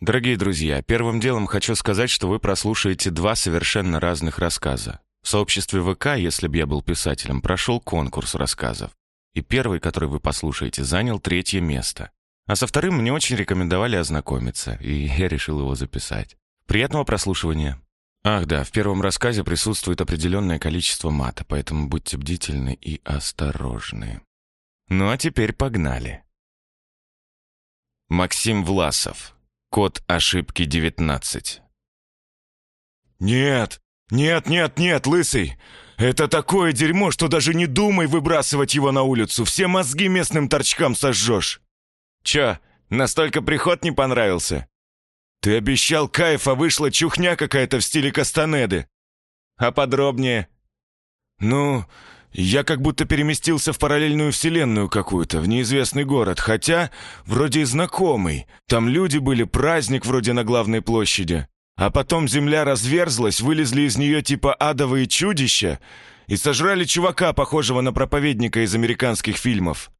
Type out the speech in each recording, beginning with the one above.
Дорогие друзья, первым делом хочу сказать, что вы прослушаете два совершенно разных рассказа. В сообществе ВК, если бы я был писателем, прошел конкурс рассказов. И первый, который вы послушаете, занял третье место. А со вторым мне очень рекомендовали ознакомиться, и я решил его записать. Приятного прослушивания. Ах да, в первом рассказе присутствует определенное количество мата, поэтому будьте бдительны и осторожны. Ну а теперь погнали. Максим Власов. Код ошибки 19. «Нет! Нет, нет, нет, лысый! Это такое дерьмо, что даже не думай выбрасывать его на улицу! Все мозги местным торчкам сожжешь!» «Чё, настолько приход не понравился?» «Ты обещал кайф, а вышла чухня какая-то в стиле Кастанеды!» «А подробнее?» «Ну, я как будто переместился в параллельную вселенную какую-то, в неизвестный город, хотя вроде и знакомый. Там люди были, праздник вроде на главной площади. А потом земля разверзлась, вылезли из нее типа адовые чудища и сожрали чувака, похожего на проповедника из американских фильмов.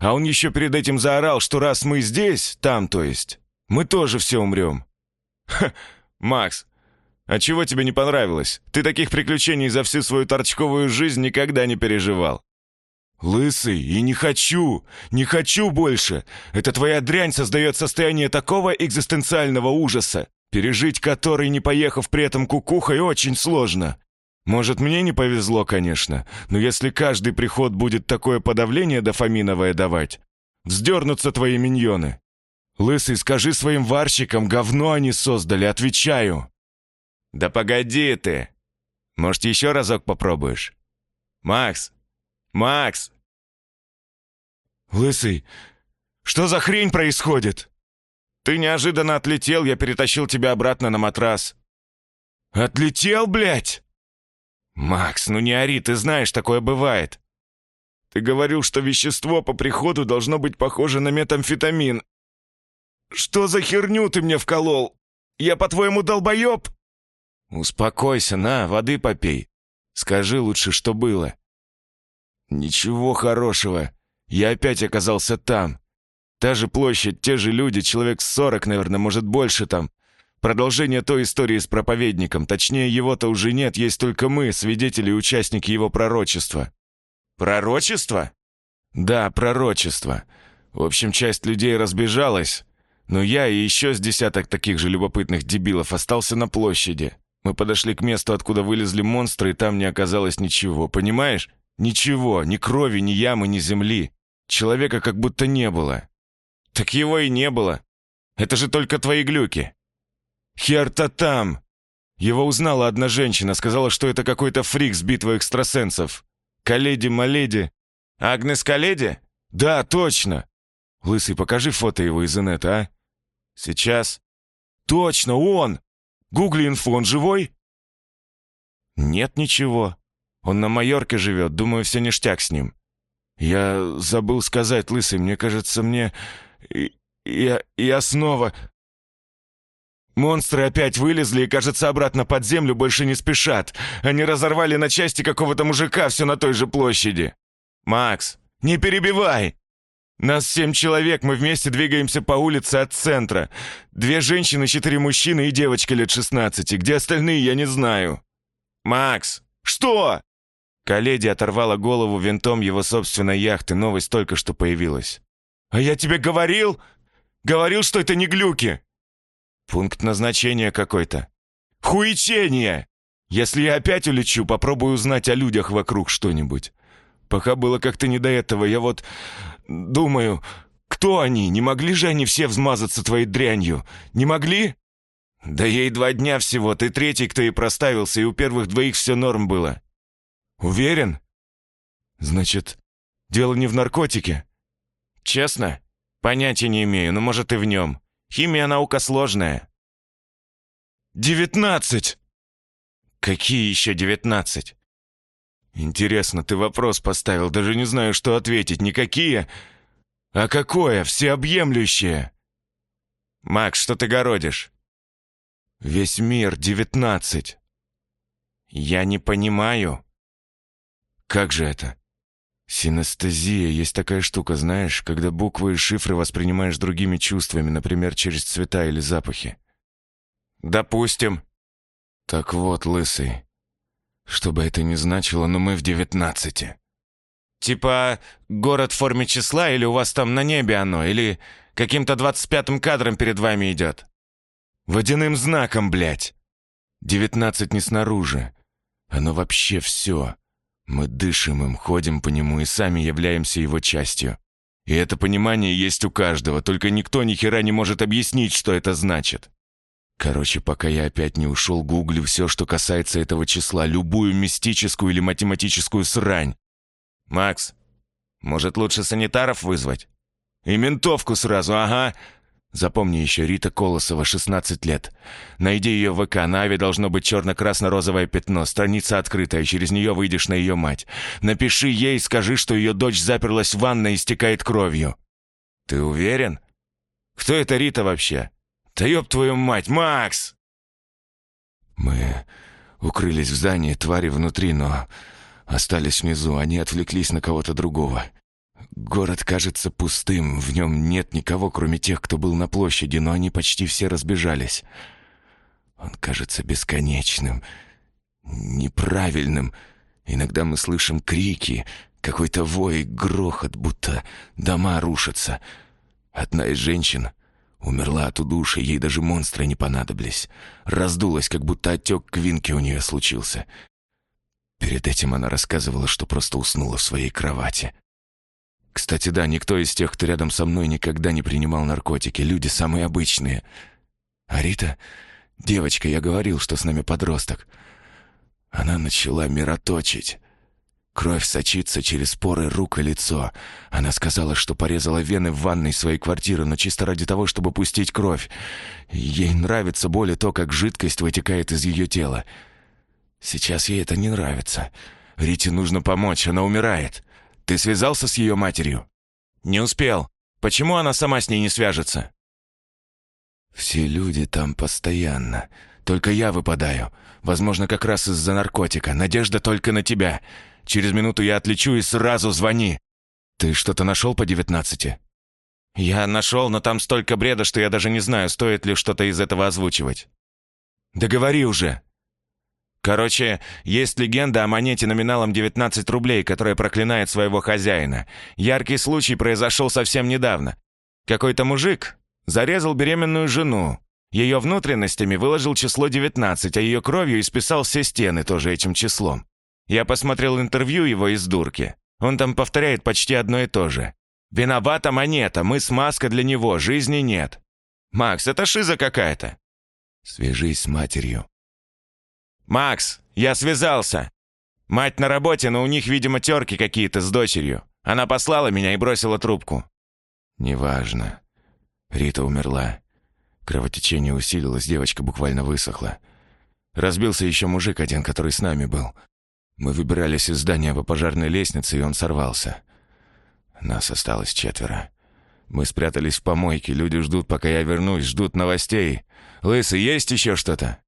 А он еще перед этим заорал, что раз мы здесь, там то есть, мы тоже все умрем. Ха, Макс, «А чего тебе не понравилось? Ты таких приключений за всю свою торчковую жизнь никогда не переживал». «Лысый, и не хочу! Не хочу больше! Эта твоя дрянь создает состояние такого экзистенциального ужаса, пережить который, не поехав при этом кукухой, очень сложно. Может, мне не повезло, конечно, но если каждый приход будет такое подавление дофаминовое давать, вздернутся твои миньоны. Лысый, скажи своим варщикам, говно они создали, отвечаю!» «Да погоди ты! Может, еще разок попробуешь? Макс! Макс!» «Лысый, что за хрень происходит?» «Ты неожиданно отлетел, я перетащил тебя обратно на матрас». «Отлетел, блядь?» «Макс, ну не ори, ты знаешь, такое бывает». «Ты говорил, что вещество по приходу должно быть похоже на метамфетамин. Что за херню ты мне вколол? Я, по-твоему, долбоеб?» «Успокойся, на, воды попей. Скажи лучше, что было». «Ничего хорошего. Я опять оказался там. Та же площадь, те же люди, человек сорок, наверное, может, больше там. Продолжение той истории с проповедником. Точнее, его-то уже нет, есть только мы, свидетели и участники его пророчества». «Пророчество?» «Да, пророчество. В общем, часть людей разбежалась, но я и еще с десяток таких же любопытных дебилов остался на площади. Мы подошли к месту, откуда вылезли монстры, и там не оказалось ничего, понимаешь? Ничего, ни крови, ни ямы, ни земли. Человека как будто не было. Так его и не было. Это же только твои глюки. Хер-то там! Его узнала одна женщина, сказала, что это какой-то фрик с битвы экстрасенсов. Каледи-маледи. Агнес Каледи? Да, точно. Лысый, покажи фото его из инета, а? Сейчас. Точно, он! Гугли инфу, он живой?» «Нет ничего. Он на Майорке живет, думаю, все ништяк с ним». «Я забыл сказать, Лысый, мне кажется, мне... Я, я снова...» Монстры опять вылезли и, кажется, обратно под землю больше не спешат. Они разорвали на части какого-то мужика все на той же площади. «Макс, не перебивай!» Нас семь человек, мы вместе двигаемся по улице от центра. Две женщины, четыре мужчины и девочка лет шестнадцати. Где остальные, я не знаю». «Макс!» «Что?» Каледи оторвала голову винтом его собственной яхты. Новость только что появилась. «А я тебе говорил? Говорил, что это не глюки!» «Пункт назначения какой-то». «Хуечение! Если я опять улечу, попробую узнать о людях вокруг что-нибудь. Пока было как-то не до этого, я вот думаю, кто они? Не могли же они все взмазаться твоей дрянью? Не могли? Да ей два дня всего, ты третий, кто и проставился, и у первых двоих все норм было. Уверен? Значит, дело не в наркотике? Честно? Понятия не имею, но может и в нем. Химия наука сложная. Девятнадцать! Какие еще девятнадцать? «Интересно, ты вопрос поставил, даже не знаю, что ответить. Никакие? А какое? Всеобъемлющее?» «Макс, что ты городишь?» «Весь мир девятнадцать». «Я не понимаю». «Как же это?» Синестезия есть такая штука, знаешь, когда буквы и шифры воспринимаешь другими чувствами, например, через цвета или запахи. Допустим. Так вот, лысый, что бы это ни значило, но мы в девятнадцати. Типа город в форме числа, или у вас там на небе оно, или каким-то двадцать пятым кадром перед вами идет? Водяным знаком, блядь. Девятнадцать не снаружи. Оно вообще все. Мы дышим им, ходим по нему и сами являемся его частью. И это понимание есть у каждого, только никто ни хера не может объяснить, что это значит. Короче, пока я опять не ушел, гуглю все, что касается этого числа, любую мистическую или математическую срань. Макс, может, лучше санитаров вызвать? И ментовку сразу, ага. Запомни еще, Рита Колосова, 16 лет. Найди ее в ВК, на Аве должно быть черно-красно-розовое пятно, страница открытая, через нее выйдешь на ее мать. Напиши ей, скажи, что ее дочь заперлась в ванной и истекает кровью. Ты уверен? Кто это Рита вообще? Да ёб твою мать, Макс! Мы укрылись в здании, твари внутри, но остались внизу, они отвлеклись на кого-то другого. Город кажется пустым, в нем нет никого, кроме тех, кто был на площади, но они почти все разбежались. Он кажется бесконечным, неправильным. Иногда мы слышим крики, какой-то вой, грохот, будто дома рушатся. Одна из женщин умерла от удушья, ей даже монстры не понадобились. Раздулась, как будто отек квинки у нее случился. Перед этим она рассказывала, что просто уснула в своей кровати. Кстати, да, никто из тех, кто рядом со мной, никогда не принимал наркотики. Люди самые обычные. А Рита, девочка, я говорил, что с нами подросток. Она начала мироточить. Кровь сочится через поры рук и лицо. Она сказала, что порезала вены в ванной своей квартиры, но чисто ради того, чтобы пустить кровь. Ей нравится более то, как жидкость вытекает из ее тела. Сейчас ей это не нравится. Рите нужно помочь, она умирает. Ты связался с ее матерью?» «Не успел. Почему она сама с ней не свяжется?» «Все люди там постоянно. Только я выпадаю. Возможно, как раз из-за наркотика. Надежда только на тебя. Через минуту я отлечу и сразу звони. Ты что-то нашел по девятнадцати?» «Я нашел, но там столько бреда, что я даже не знаю, стоит ли что-то из этого озвучивать». «Да уже!» Короче, есть легенда о монете номиналом 19 рублей, которая проклинает своего хозяина. Яркий случай произошел совсем недавно. Какой-то мужик зарезал беременную жену. Ее внутренностями выложил число 19, а ее кровью исписал все стены тоже этим числом. Я посмотрел интервью его из дурки. Он там повторяет почти одно и то же. «Виновата монета, мы с маска для него, жизни нет». «Макс, это шиза какая-то». «Свяжись с матерью», «Макс, я связался. Мать на работе, но у них, видимо, терки какие-то с дочерью. Она послала меня и бросила трубку». «Неважно. Рита умерла. Кровотечение усилилось, девочка буквально высохла. Разбился еще мужик один, который с нами был. Мы выбирались из здания по пожарной лестнице, и он сорвался. Нас осталось четверо. Мы спрятались в помойке, люди ждут, пока я вернусь, ждут новостей. Лысый, есть еще что-то?»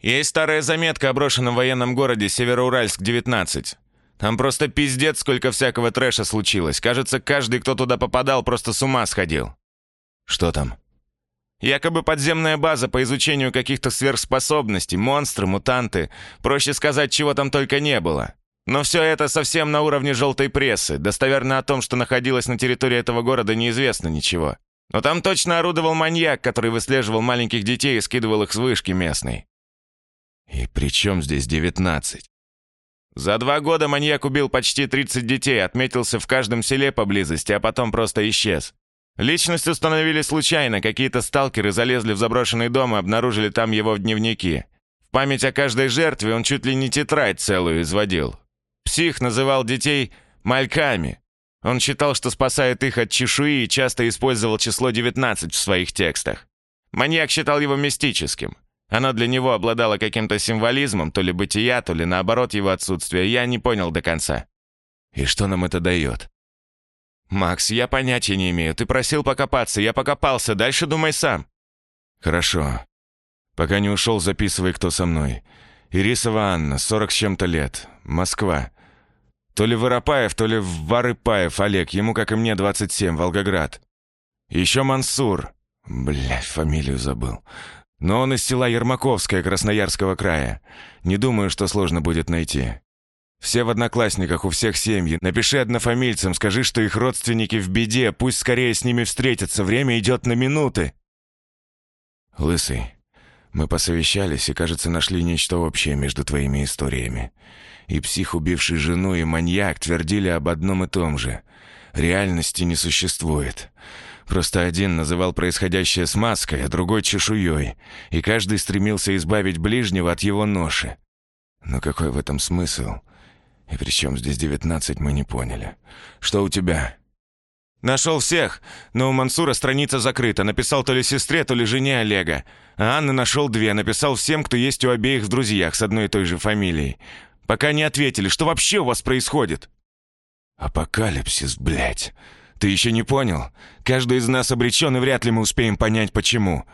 Есть старая заметка о брошенном военном городе Североуральск-19. Там просто пиздец, сколько всякого трэша случилось. Кажется, каждый, кто туда попадал, просто с ума сходил. Что там? Якобы подземная база по изучению каких-то сверхспособностей, монстры, мутанты. Проще сказать, чего там только не было. Но все это совсем на уровне желтой прессы. Достоверно о том, что находилось на территории этого города, неизвестно ничего. Но там точно орудовал маньяк, который выслеживал маленьких детей и скидывал их с вышки местной. «И при чем здесь девятнадцать?» За два года маньяк убил почти 30 детей, отметился в каждом селе поблизости, а потом просто исчез. Личность установили случайно, какие-то сталкеры залезли в заброшенный дом и обнаружили там его в дневнике. В память о каждой жертве он чуть ли не тетрадь целую изводил. Псих называл детей «мальками». Он считал, что спасает их от чешуи и часто использовал число 19 в своих текстах. Маньяк считал его мистическим. Она для него обладала каким-то символизмом, то ли бытия, то ли наоборот его отсутствия. Я не понял до конца. И что нам это дает? «Макс, я понятия не имею. Ты просил покопаться, я покопался. Дальше думай сам». «Хорошо. Пока не ушел, записывай, кто со мной. Ирисова Анна, сорок с чем-то лет. Москва. То ли Воропаев, то ли Варыпаев Олег, ему, как и мне, 27, Волгоград. Еще Мансур. Блядь, фамилию забыл. Но он из села Ермаковское Красноярского края. Не думаю, что сложно будет найти. Все в одноклассниках, у всех семьи. Напиши однофамильцам, скажи, что их родственники в беде, пусть скорее с ними встретятся, время идет на минуты. Лысый, мы посовещались и, кажется, нашли нечто общее между твоими историями. И псих, убивший жену, и маньяк твердили об одном и том же. Реальности не существует. Просто один называл происходящее смазкой, а другой — чешуей, и каждый стремился избавить ближнего от его ноши. Но какой в этом смысл? И при чем здесь девятнадцать, мы не поняли. Что у тебя?» «Нашел всех, но у Мансура страница закрыта. Написал то ли сестре, то ли жене Олега. А Анны нашел две. Написал всем, кто есть у обеих в друзьях с одной и той же фамилией. Пока не ответили. Что вообще у вас происходит?» «Апокалипсис, блядь. Ты еще не понял? Каждый из нас обречен, и вряд ли мы успеем понять, почему.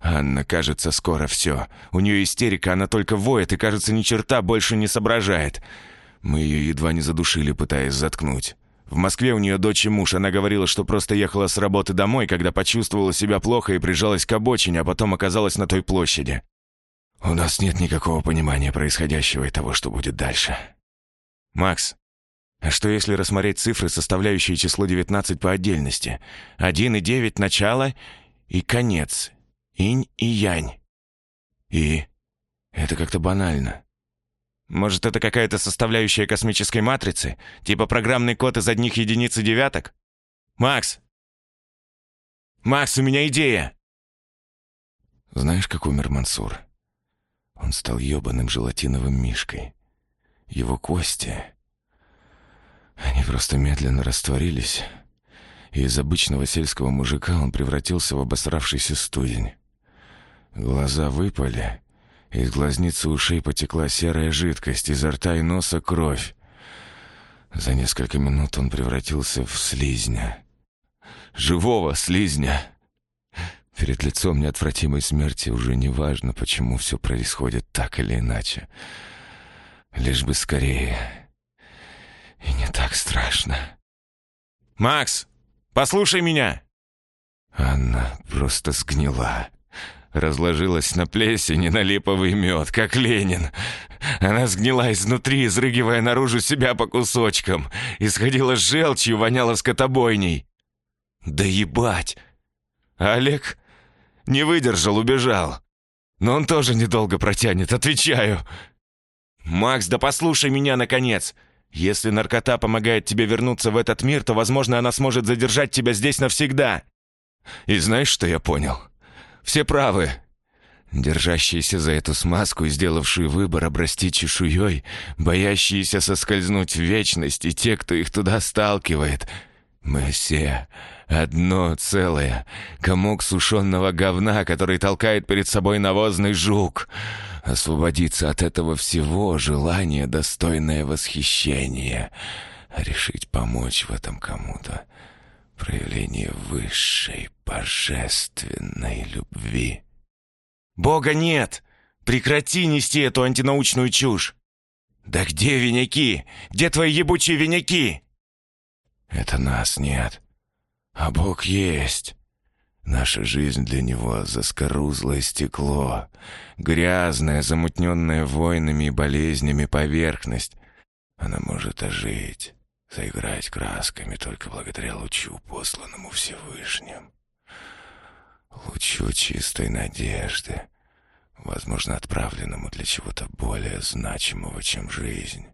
Анна, кажется, скоро все. У нее истерика, она только воет и, кажется, ни черта больше не соображает. Мы ее едва не задушили, пытаясь заткнуть. В Москве у нее дочь и муж. Она говорила, что просто ехала с работы домой, когда почувствовала себя плохо и прижалась к обочине, а потом оказалась на той площади. У нас нет никакого понимания происходящего и того, что будет дальше. Макс, а что если рассмотреть цифры, составляющие число 19 по отдельности? 1 и 9 — начало и конец. Инь и янь. И? Это как-то банально. Может, это какая-то составляющая космической матрицы? Типа программный код из одних единиц и девяток? Макс! Макс, у меня идея! Знаешь, как умер Мансур? Он стал ёбаным желатиновым мишкой. Его кости они просто медленно растворились, и из обычного сельского мужика он превратился в обосравшийся студень. Глаза выпали, из глазницы ушей потекла серая жидкость, изо рта и носа кровь. За несколько минут он превратился в слизня. Живого слизня! Перед лицом неотвратимой смерти уже не важно, почему все происходит так или иначе. Лишь бы скорее и не так страшно. «Макс, послушай меня!» Анна просто сгнила. Разложилась на плесень и на липовый мед, как Ленин. Она сгнила изнутри, изрыгивая наружу себя по кусочкам. Исходила желчью, воняла скотобойней. Да ебать! Олег не выдержал, убежал. Но он тоже недолго протянет, отвечаю. «Макс, да послушай меня, наконец!» Если наркота помогает тебе вернуться в этот мир, то, возможно, она сможет задержать тебя здесь навсегда. И знаешь, что я понял? Все правы. Держащиеся за эту смазку и сделавшие выбор обрасти чешуей, боящиеся соскользнуть в вечность, и те, кто их туда сталкивает. Мы все одно целое, комок сушеного говна, который толкает перед собой навозный жук — освободиться от этого всего, желание, достойное восхищения, решить помочь в этом кому-то, проявление высшей божественной любви. «Бога нет! Прекрати нести эту антинаучную чушь! Да где виняки? Где твои ебучие виняки?» «Это нас нет, а Бог есть». Наша жизнь для него — заскорузлое стекло, грязная, замутненная войнами и болезнями поверхность. Она может ожить, заиграть красками только благодаря лучу, посланному Всевышним. Лучу чистой надежды, возможно, отправленному для чего-то более значимого, чем жизнь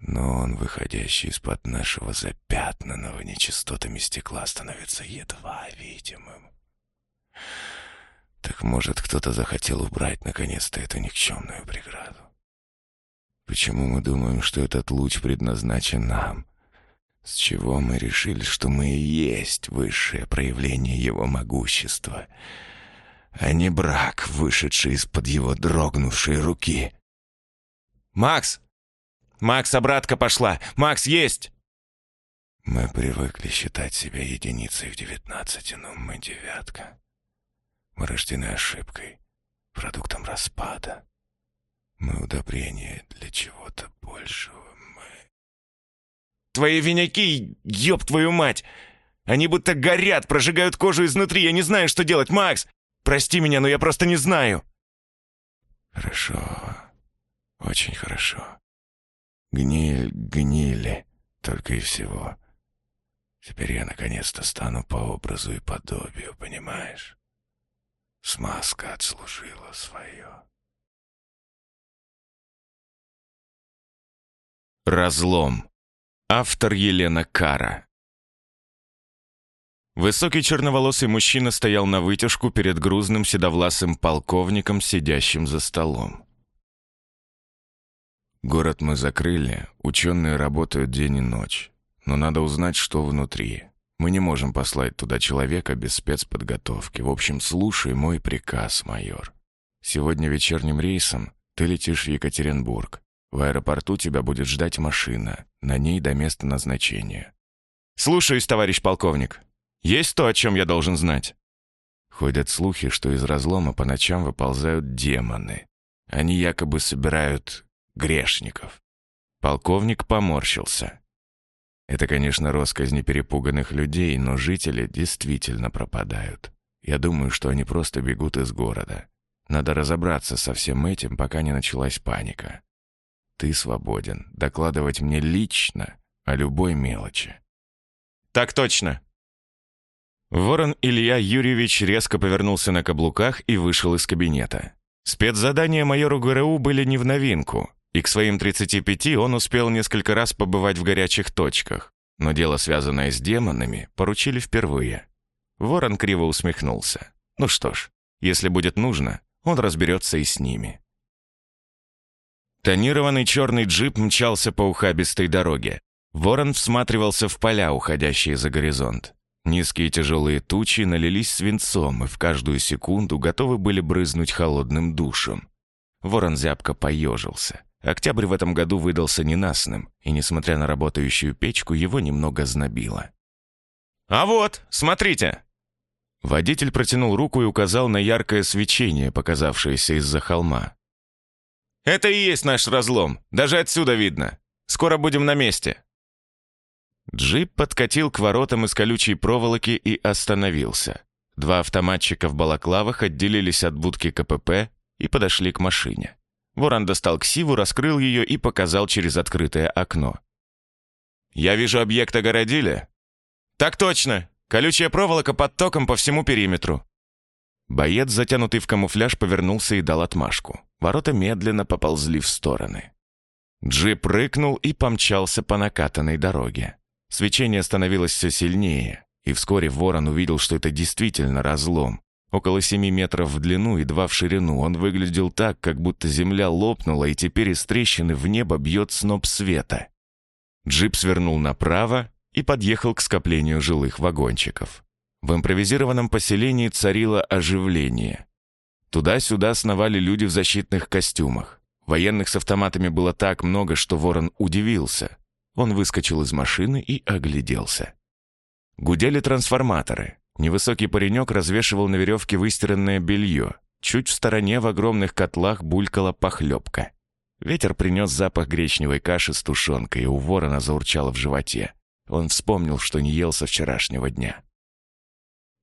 но он, выходящий из-под нашего запятнанного нечистотами стекла, становится едва видимым. Так может, кто-то захотел убрать наконец-то эту никчемную преграду? Почему мы думаем, что этот луч предназначен нам? С чего мы решили, что мы и есть высшее проявление его могущества, а не брак, вышедший из-под его дрогнувшей руки? «Макс!» «Макс, обратка пошла! Макс, есть!» Мы привыкли считать себя единицей в девятнадцати, но мы девятка. Мы рождены ошибкой, продуктом распада. Мы удобрение для чего-то большего. твои виняки, ёб твою мать! Они будто горят, прожигают кожу изнутри, я не знаю, что делать, Макс! Прости меня, но я просто не знаю!» «Хорошо, очень хорошо. Гниль, гнили, только и всего. Теперь я наконец-то стану по образу и подобию, понимаешь? Смазка отслужила свое». Разлом. Автор Елена Кара. Высокий черноволосый мужчина стоял на вытяжку перед грузным седовласым полковником, сидящим за столом. «Город мы закрыли, ученые работают день и ночь. Но надо узнать, что внутри. Мы не можем послать туда человека без спецподготовки. В общем, слушай мой приказ, майор. Сегодня вечерним рейсом ты летишь в Екатеринбург. В аэропорту тебя будет ждать машина, на ней до места назначения. «Слушаюсь, товарищ полковник. Есть то, о чем я должен знать?» Ходят слухи, что из разлома по ночам выползают демоны. Они якобы собирают грешников. Полковник поморщился. Это, конечно, росказни перепуганных людей, но жители действительно пропадают. Я думаю, что они просто бегут из города. Надо разобраться со всем этим, пока не началась паника. Ты свободен докладывать мне лично о любой мелочи. Так точно. Ворон Илья Юрьевич резко повернулся на каблуках и вышел из кабинета. Спецзадания майору ГРУ были не в новинку, и к своим 35 он успел несколько раз побывать в горячих точках, но дело, связанное с демонами, поручили впервые. Ворон криво усмехнулся. Ну что ж, если будет нужно, он разберется и с ними. Тонированный черный джип мчался по ухабистой дороге. Ворон всматривался в поля, уходящие за горизонт. Низкие тяжелые тучи налились свинцом и в каждую секунду готовы были брызнуть холодным душем. Ворон зябко поежился. Октябрь в этом году выдался ненастным, и, несмотря на работающую печку, его немного знобило. «А вот, смотрите!» Водитель протянул руку и указал на яркое свечение, показавшееся из-за холма. Это и есть наш разлом. Даже отсюда видно. Скоро будем на месте». Джип подкатил к воротам из колючей проволоки и остановился. Два автоматчика в балаклавах отделились от будки КПП и подошли к машине. Ворон достал ксиву, раскрыл ее и показал через открытое окно. «Я вижу объект огородили?» «Так точно! Колючая проволока под током по всему периметру». Боец, затянутый в камуфляж, повернулся и дал отмашку. Ворота медленно поползли в стороны. Джип рыкнул и помчался по накатанной дороге. Свечение становилось все сильнее, и вскоре Ворон увидел, что это действительно разлом. Около семи метров в длину и два в ширину он выглядел так, как будто земля лопнула, и теперь из трещины в небо бьет сноп света. Джип свернул направо и подъехал к скоплению жилых вагончиков. В импровизированном поселении царило оживление. Туда-сюда сновали люди в защитных костюмах. Военных с автоматами было так много, что ворон удивился. Он выскочил из машины и огляделся. Гудели трансформаторы. Невысокий паренек развешивал на веревке выстиранное белье. Чуть в стороне в огромных котлах булькала похлебка. Ветер принес запах гречневой каши с тушенкой, и у ворона заурчало в животе. Он вспомнил, что не ел со вчерашнего дня.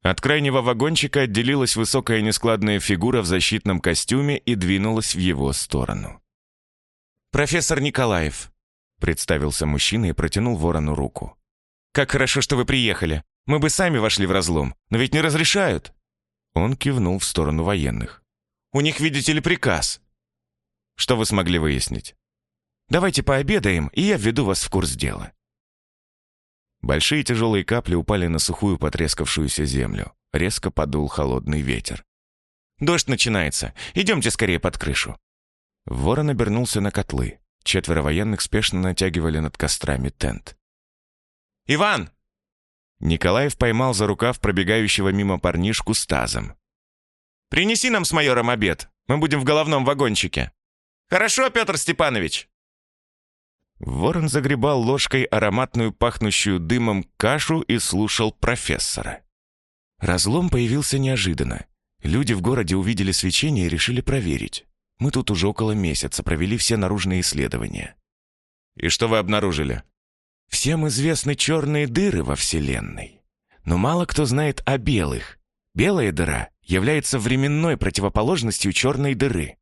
От крайнего вагончика отделилась высокая нескладная фигура в защитном костюме и двинулась в его сторону. «Профессор Николаев», — представился мужчина и протянул ворону руку. «Как хорошо, что вы приехали. Мы бы сами вошли в разлом, но ведь не разрешают». Он кивнул в сторону военных. «У них, видите ли, приказ». «Что вы смогли выяснить?» «Давайте пообедаем, и я введу вас в курс дела». Большие тяжелые капли упали на сухую потрескавшуюся землю. Резко подул холодный ветер. «Дождь начинается. Идемте скорее под крышу». Ворон обернулся на котлы. Четверо военных спешно натягивали над кострами тент. «Иван!» Николаев поймал за рукав пробегающего мимо парнишку с тазом. «Принеси нам с майором обед. Мы будем в головном вагончике». «Хорошо, Петр Степанович!» Ворон загребал ложкой ароматную, пахнущую дымом кашу и слушал профессора. Разлом появился неожиданно. Люди в городе увидели свечение и решили проверить. Мы тут уже около месяца провели все наружные исследования. «И что вы обнаружили?» Всем известны черные дыры во Вселенной. Но мало кто знает о белых. Белая дыра является временной противоположностью черной дыры.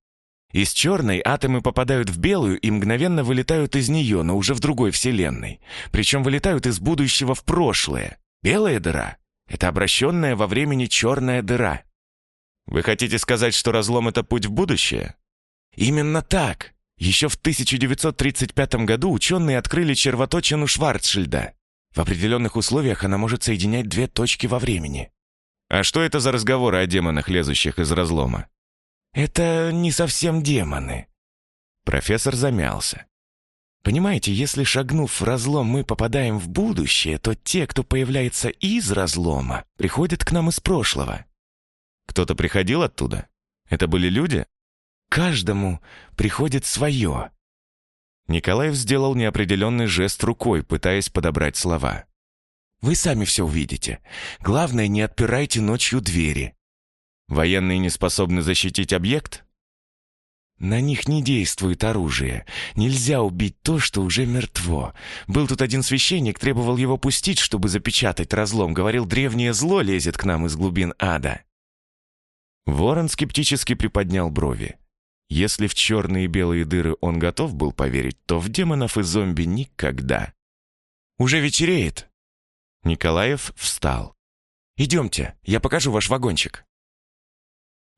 Из черной атомы попадают в белую и мгновенно вылетают из нее, но уже в другой вселенной. Причем вылетают из будущего в прошлое. Белая дыра — это обращенная во времени черная дыра. Вы хотите сказать, что разлом — это путь в будущее? Именно так. Еще в 1935 году ученые открыли червоточину Шварцшильда. В определенных условиях она может соединять две точки во времени. А что это за разговоры о демонах, лезущих из разлома? «Это не совсем демоны». Профессор замялся. «Понимаете, если, шагнув в разлом, мы попадаем в будущее, то те, кто появляется из разлома, приходят к нам из прошлого». «Кто-то приходил оттуда? Это были люди?» «Каждому приходит свое». Николаев сделал неопределенный жест рукой, пытаясь подобрать слова. «Вы сами все увидите. Главное, не отпирайте ночью двери. Военные не способны защитить объект? На них не действует оружие. Нельзя убить то, что уже мертво. Был тут один священник, требовал его пустить, чтобы запечатать разлом. Говорил, древнее зло лезет к нам из глубин ада. Ворон скептически приподнял брови. Если в черные и белые дыры он готов был поверить, то в демонов и зомби никогда. «Уже вечереет!» Николаев встал. «Идемте, я покажу ваш вагончик».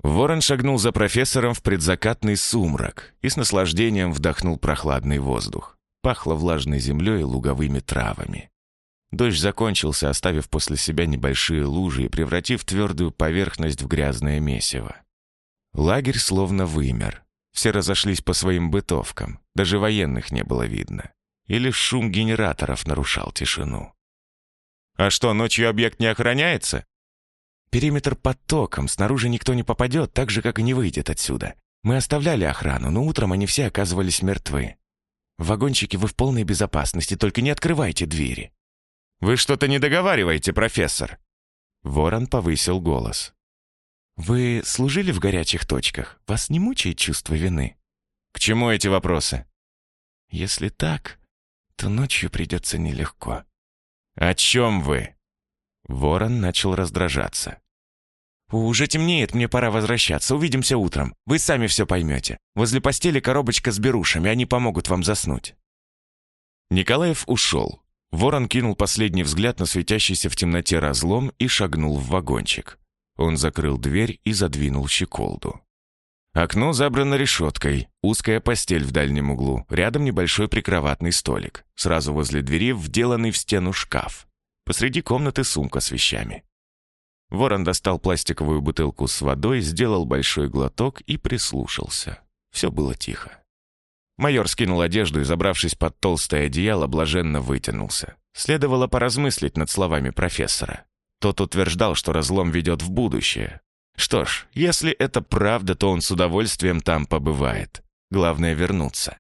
Ворон шагнул за профессором в предзакатный сумрак и с наслаждением вдохнул прохладный воздух. Пахло влажной землей и луговыми травами. Дождь закончился, оставив после себя небольшие лужи и превратив твердую поверхность в грязное месиво. Лагерь словно вымер. Все разошлись по своим бытовкам. Даже военных не было видно. И лишь шум генераторов нарушал тишину. «А что, ночью объект не охраняется?» Периметр под током, снаружи никто не попадет, так же, как и не выйдет отсюда. Мы оставляли охрану, но утром они все оказывались мертвы. В вагончике вы в полной безопасности, только не открывайте двери». «Вы что-то не договариваете, профессор?» Ворон повысил голос. «Вы служили в горячих точках? Вас не мучает чувство вины?» «К чему эти вопросы?» «Если так, то ночью придется нелегко». «О чем вы?» Ворон начал раздражаться. «Уже темнеет, мне пора возвращаться. Увидимся утром. Вы сами все поймете. Возле постели коробочка с берушами, они помогут вам заснуть». Николаев ушел. Ворон кинул последний взгляд на светящийся в темноте разлом и шагнул в вагончик. Он закрыл дверь и задвинул щеколду. Окно забрано решеткой, узкая постель в дальнем углу, рядом небольшой прикроватный столик. Сразу возле двери вделанный в стену шкаф. Посреди комнаты сумка с вещами. Ворон достал пластиковую бутылку с водой, сделал большой глоток и прислушался. Все было тихо. Майор скинул одежду и, забравшись под толстое одеяло, блаженно вытянулся. Следовало поразмыслить над словами профессора. Тот утверждал, что разлом ведет в будущее. Что ж, если это правда, то он с удовольствием там побывает. Главное — вернуться.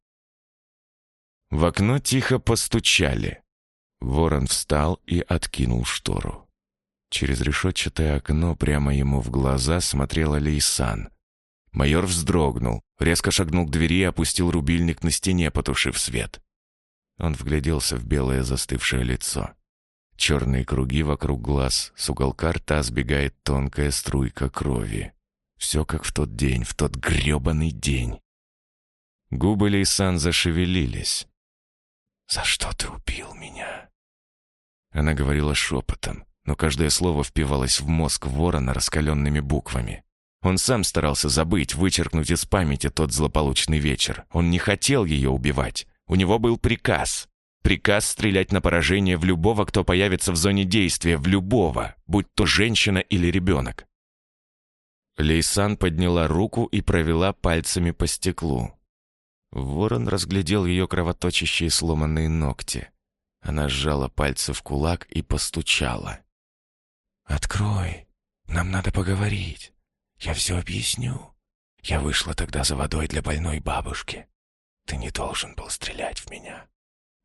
В окно тихо постучали. Ворон встал и откинул штору. Через решетчатое окно прямо ему в глаза смотрела Лейсан. Майор вздрогнул, резко шагнул к двери и опустил рубильник на стене, потушив свет. Он вгляделся в белое застывшее лицо. Черные круги вокруг глаз, с уголка рта сбегает тонкая струйка крови. Все как в тот день, в тот грёбаный день. Губы Лейсан зашевелились. «За что ты убил меня?» Она говорила шепотом, но каждое слово впивалось в мозг ворона раскаленными буквами. Он сам старался забыть, вычеркнуть из памяти тот злополучный вечер. Он не хотел ее убивать. У него был приказ. Приказ стрелять на поражение в любого, кто появится в зоне действия, в любого, будь то женщина или ребенок. Лейсан подняла руку и провела пальцами по стеклу. Ворон разглядел ее кровоточащие сломанные ногти. Она сжала пальцы в кулак и постучала. «Открой, нам надо поговорить. Я все объясню. Я вышла тогда за водой для больной бабушки. Ты не должен был стрелять в меня.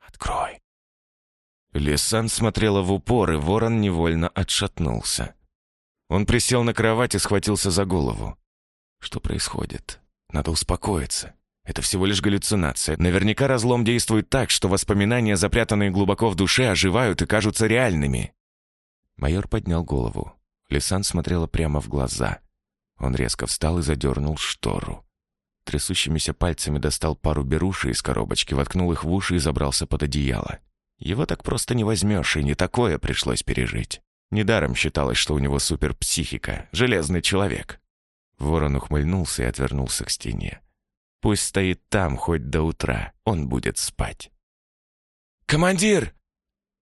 Открой». Лисан смотрела в упор, и ворон невольно отшатнулся. Он присел на кровать и схватился за голову. «Что происходит? Надо успокоиться. Это всего лишь галлюцинация. Наверняка разлом действует так, что воспоминания, запрятанные глубоко в душе, оживают и кажутся реальными. Майор поднял голову. Лисан смотрела прямо в глаза. Он резко встал и задернул штору. Трясущимися пальцами достал пару беруши из коробочки, воткнул их в уши и забрался под одеяло. Его так просто не возьмешь, и не такое пришлось пережить. Недаром считалось, что у него суперпсихика, железный человек. Ворон ухмыльнулся и отвернулся к стене. Пусть стоит там хоть до утра, он будет спать. «Командир!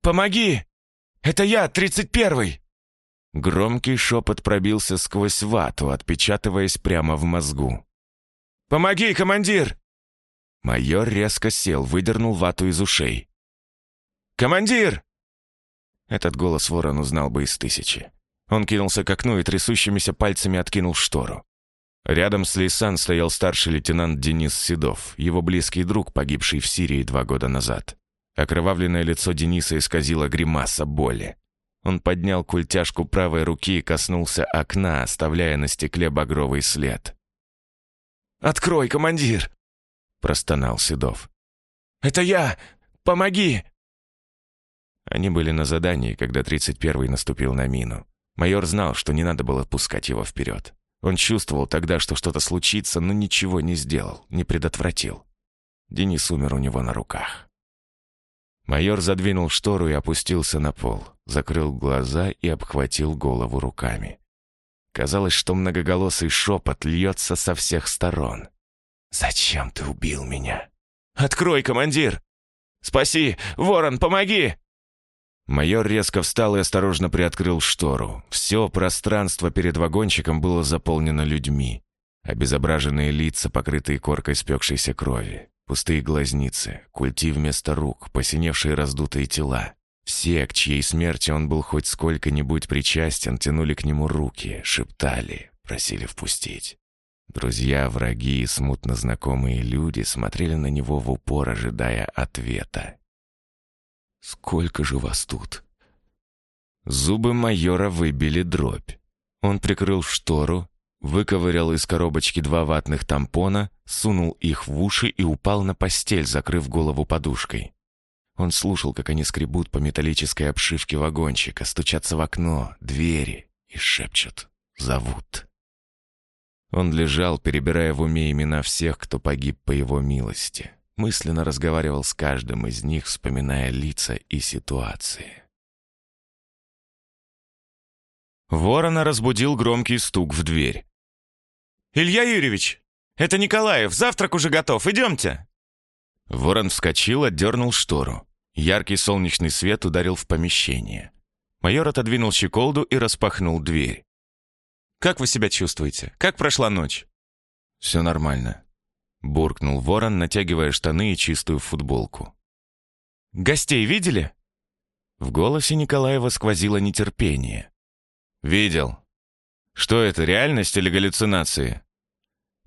Помоги! Это я, тридцать первый!» Громкий шепот пробился сквозь вату, отпечатываясь прямо в мозгу. «Помоги, командир!» Майор резко сел, выдернул вату из ушей. «Командир!» Этот голос ворон узнал бы из тысячи. Он кинулся к окну и трясущимися пальцами откинул штору. Рядом с Лейсан стоял старший лейтенант Денис Седов, его близкий друг, погибший в Сирии два года назад. Окровавленное лицо Дениса исказило гримаса боли. Он поднял культяшку правой руки и коснулся окна, оставляя на стекле багровый след. «Открой, командир!» — простонал Седов. «Это я! Помоги!» Они были на задании, когда 31-й наступил на мину. Майор знал, что не надо было пускать его вперед. Он чувствовал тогда, что что-то случится, но ничего не сделал, не предотвратил. Денис умер у него на руках. Майор задвинул штору и опустился на пол, закрыл глаза и обхватил голову руками. Казалось, что многоголосый шепот льется со всех сторон. «Зачем ты убил меня?» «Открой, командир! Спаси! Ворон, помоги!» Майор резко встал и осторожно приоткрыл штору. Все пространство перед вагончиком было заполнено людьми. Обезображенные лица, покрытые коркой спекшейся крови. Пустые глазницы, культи вместо рук, посиневшие раздутые тела. Все, к чьей смерти он был хоть сколько-нибудь причастен, тянули к нему руки, шептали, просили впустить. Друзья, враги и смутно знакомые люди смотрели на него в упор, ожидая ответа. Сколько же вас тут?» Зубы майора выбили дробь. Он прикрыл штору, выковырял из коробочки два ватных тампона, сунул их в уши и упал на постель, закрыв голову подушкой. Он слушал, как они скребут по металлической обшивке вагончика, стучатся в окно, двери и шепчут, зовут. Он лежал, перебирая в уме имена всех, кто погиб по его милости мысленно разговаривал с каждым из них, вспоминая лица и ситуации. Ворона разбудил громкий стук в дверь. «Илья Юрьевич, это Николаев, завтрак уже готов, идемте!» Ворон вскочил, отдернул штору. Яркий солнечный свет ударил в помещение. Майор отодвинул щеколду и распахнул дверь. «Как вы себя чувствуете? Как прошла ночь?» «Все нормально. Буркнул ворон, натягивая штаны и чистую футболку. «Гостей видели?» В голосе Николаева сквозило нетерпение. «Видел. Что это, реальность или галлюцинации?»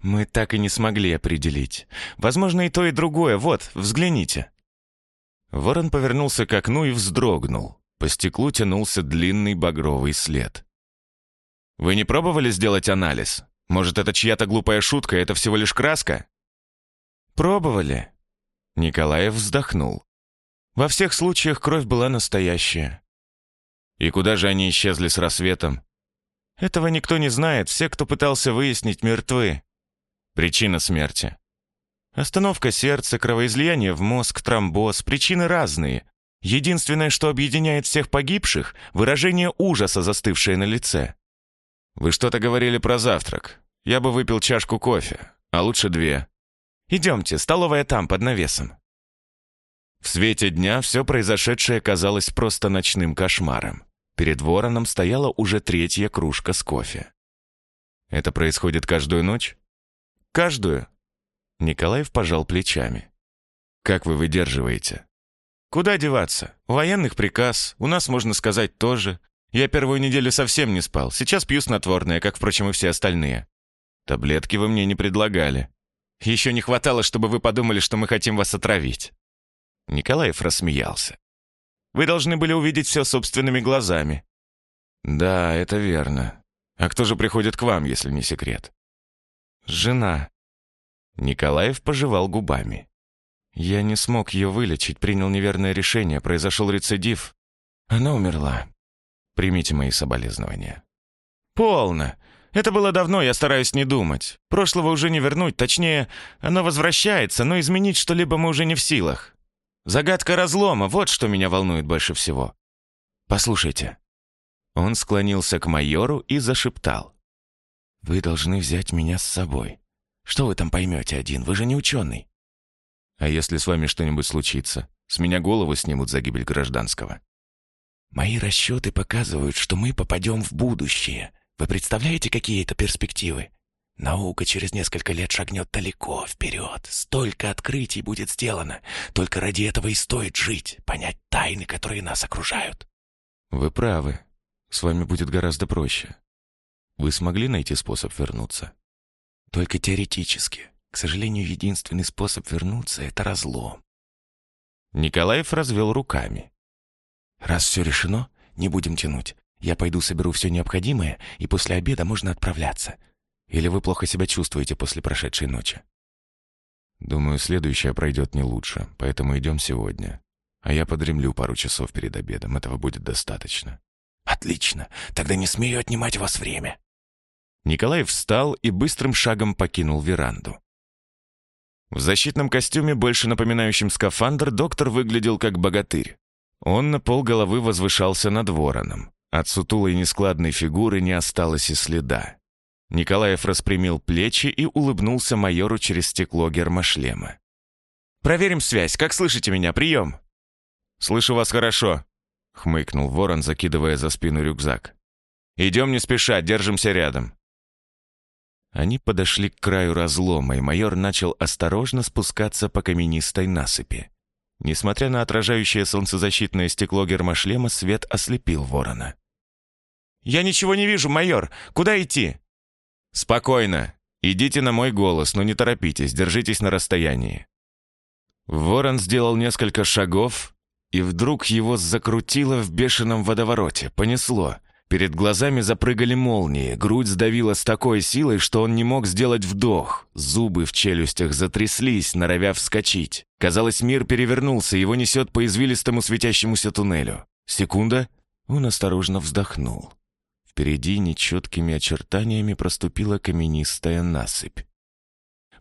«Мы так и не смогли определить. Возможно, и то, и другое. Вот, взгляните». Ворон повернулся к окну и вздрогнул. По стеклу тянулся длинный багровый след. «Вы не пробовали сделать анализ? Может, это чья-то глупая шутка, это всего лишь краска?» «Пробовали». Николаев вздохнул. Во всех случаях кровь была настоящая. «И куда же они исчезли с рассветом?» «Этого никто не знает. Все, кто пытался выяснить, мертвы». «Причина смерти?» «Остановка сердца, кровоизлияние в мозг, тромбоз. Причины разные. Единственное, что объединяет всех погибших — выражение ужаса, застывшее на лице». «Вы что-то говорили про завтрак. Я бы выпил чашку кофе, а лучше две. Идемте, столовая там, под навесом». В свете дня все произошедшее казалось просто ночным кошмаром. Перед вороном стояла уже третья кружка с кофе. «Это происходит каждую ночь?» «Каждую». Николаев пожал плечами. «Как вы выдерживаете?» «Куда деваться? Военных приказ, у нас, можно сказать, тоже. Я первую неделю совсем не спал, сейчас пью снотворное, как, впрочем, и все остальные». «Таблетки вы мне не предлагали». Еще не хватало, чтобы вы подумали, что мы хотим вас отравить». Николаев рассмеялся. «Вы должны были увидеть все собственными глазами». «Да, это верно. А кто же приходит к вам, если не секрет?» «Жена». Николаев пожевал губами. «Я не смог ее вылечить, принял неверное решение, произошел рецидив. Она умерла. Примите мои соболезнования». «Полно! Это было давно, я стараюсь не думать. Прошлого уже не вернуть, точнее, оно возвращается, но изменить что-либо мы уже не в силах. Загадка разлома, вот что меня волнует больше всего. Послушайте». Он склонился к майору и зашептал. «Вы должны взять меня с собой. Что вы там поймете один? Вы же не ученый». «А если с вами что-нибудь случится? С меня голову снимут за гибель гражданского». «Мои расчеты показывают, что мы попадем в будущее. Вы представляете, какие это перспективы? Наука через несколько лет шагнет далеко вперед. Столько открытий будет сделано. Только ради этого и стоит жить, понять тайны, которые нас окружают». «Вы правы. С вами будет гораздо проще. Вы смогли найти способ вернуться?» «Только теоретически. К сожалению, единственный способ вернуться — это разлом». Николаев развел руками. «Раз все решено, не будем тянуть. Я пойду соберу все необходимое, и после обеда можно отправляться. Или вы плохо себя чувствуете после прошедшей ночи?» «Думаю, следующая пройдет не лучше, поэтому идем сегодня. А я подремлю пару часов перед обедом, этого будет достаточно». «Отлично, тогда не смею отнимать у вас время». Николай встал и быстрым шагом покинул веранду. В защитном костюме, больше напоминающем скафандр, доктор выглядел как богатырь. Он на полголовы возвышался над вороном. От сутулой нескладной фигуры не осталось и следа. Николаев распрямил плечи и улыбнулся майору через стекло гермошлема. «Проверим связь. Как слышите меня? Прием!» «Слышу вас хорошо», — хмыкнул ворон, закидывая за спину рюкзак. «Идем не спеша, держимся рядом». Они подошли к краю разлома, и майор начал осторожно спускаться по каменистой насыпи. Несмотря на отражающее солнцезащитное стекло гермошлема, свет ослепил ворона. «Я ничего не вижу, майор! Куда идти?» «Спокойно. Идите на мой голос, но не торопитесь, держитесь на расстоянии». Ворон сделал несколько шагов, и вдруг его закрутило в бешеном водовороте, понесло — Перед глазами запрыгали молнии, грудь сдавила с такой силой, что он не мог сделать вдох. Зубы в челюстях затряслись, норовя вскочить. Казалось, мир перевернулся, его несет по извилистому светящемуся туннелю. Секунда, он осторожно вздохнул. Впереди нечеткими очертаниями проступила каменистая насыпь.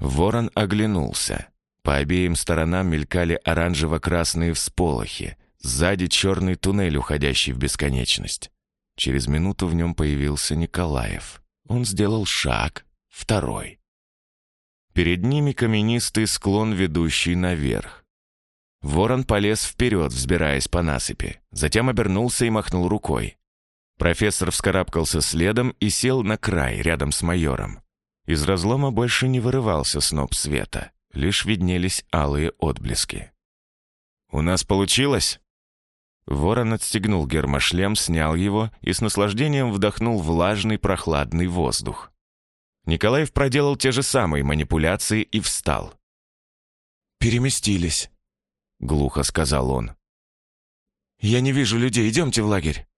Ворон оглянулся. По обеим сторонам мелькали оранжево-красные всполохи. Сзади черный туннель, уходящий в бесконечность. Через минуту в нем появился Николаев. Он сделал шаг, второй. Перед ними каменистый склон, ведущий наверх. Ворон полез вперед, взбираясь по насыпи, затем обернулся и махнул рукой. Профессор вскарабкался следом и сел на край, рядом с майором. Из разлома больше не вырывался сноп света, лишь виднелись алые отблески. «У нас получилось?» Ворон отстегнул гермошлем, снял его и с наслаждением вдохнул влажный прохладный воздух. Николаев проделал те же самые манипуляции и встал. «Переместились», — глухо сказал он. «Я не вижу людей, идемте в лагерь».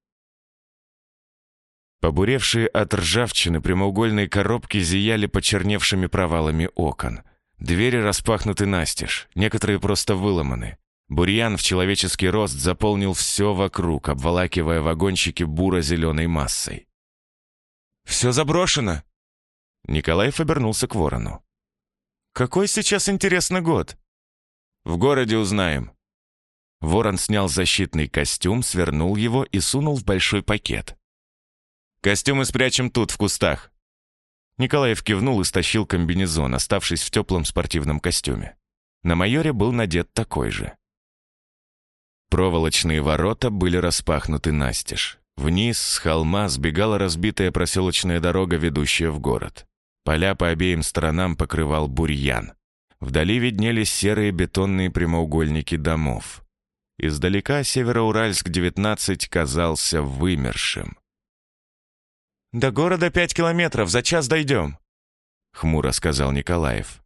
Побуревшие от ржавчины прямоугольные коробки зияли почерневшими провалами окон. Двери распахнуты настежь, некоторые просто выломаны. Бурьян в человеческий рост заполнил все вокруг, обволакивая вагончики буро-зеленой массой. «Все заброшено!» Николаев обернулся к ворону. «Какой сейчас интересный год?» «В городе узнаем». Ворон снял защитный костюм, свернул его и сунул в большой пакет. «Костюмы спрячем тут, в кустах». Николаев кивнул и стащил комбинезон, оставшись в теплом спортивном костюме. На майоре был надет такой же. Проволочные ворота были распахнуты настежь. Вниз с холма сбегала разбитая проселочная дорога, ведущая в город. Поля по обеим сторонам покрывал бурьян. Вдали виднелись серые бетонные прямоугольники домов. Издалека Североуральск-19 казался вымершим. «До города пять километров, за час дойдем», — хмуро сказал Николаев.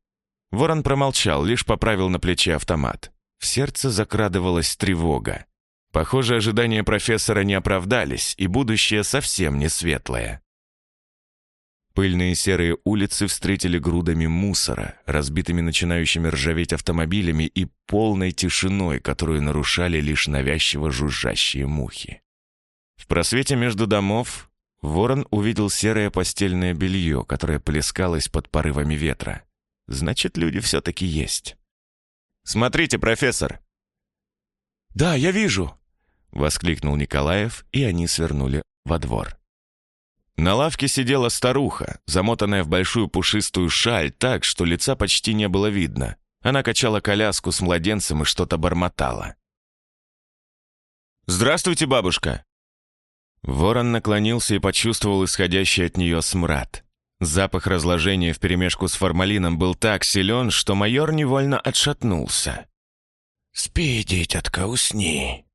Ворон промолчал, лишь поправил на плече автомат. В сердце закрадывалась тревога. Похоже, ожидания профессора не оправдались, и будущее совсем не светлое. Пыльные серые улицы встретили грудами мусора, разбитыми начинающими ржаветь автомобилями и полной тишиной, которую нарушали лишь навязчиво жужжащие мухи. В просвете между домов Ворон увидел серое постельное белье, которое плескалось под порывами ветра. Значит, люди все-таки есть. «Смотрите, профессор!» «Да, я вижу!» — воскликнул Николаев, и они свернули во двор. На лавке сидела старуха, замотанная в большую пушистую шаль так, что лица почти не было видно. Она качала коляску с младенцем и что-то бормотала. «Здравствуйте, бабушка!» Ворон наклонился и почувствовал исходящий от нее смрад. Запах разложения вперемешку с формалином был так силен, что майор невольно отшатнулся. «Спи, дитятка, усни!»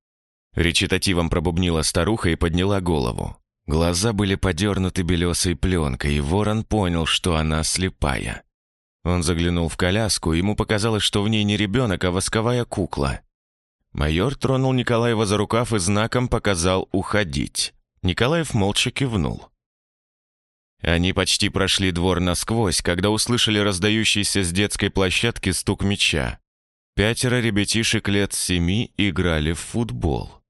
Речитативом пробубнила старуха и подняла голову. Глаза были подернуты белесой пленкой, и ворон понял, что она слепая. Он заглянул в коляску, ему показалось, что в ней не ребенок, а восковая кукла. Майор тронул Николаева за рукав и знаком показал уходить. Николаев молча кивнул. Они почти прошли двор насквозь, когда услышали раздающийся с детской площадки стук мяча. Пятеро ребятишек лет семи играли в футбол.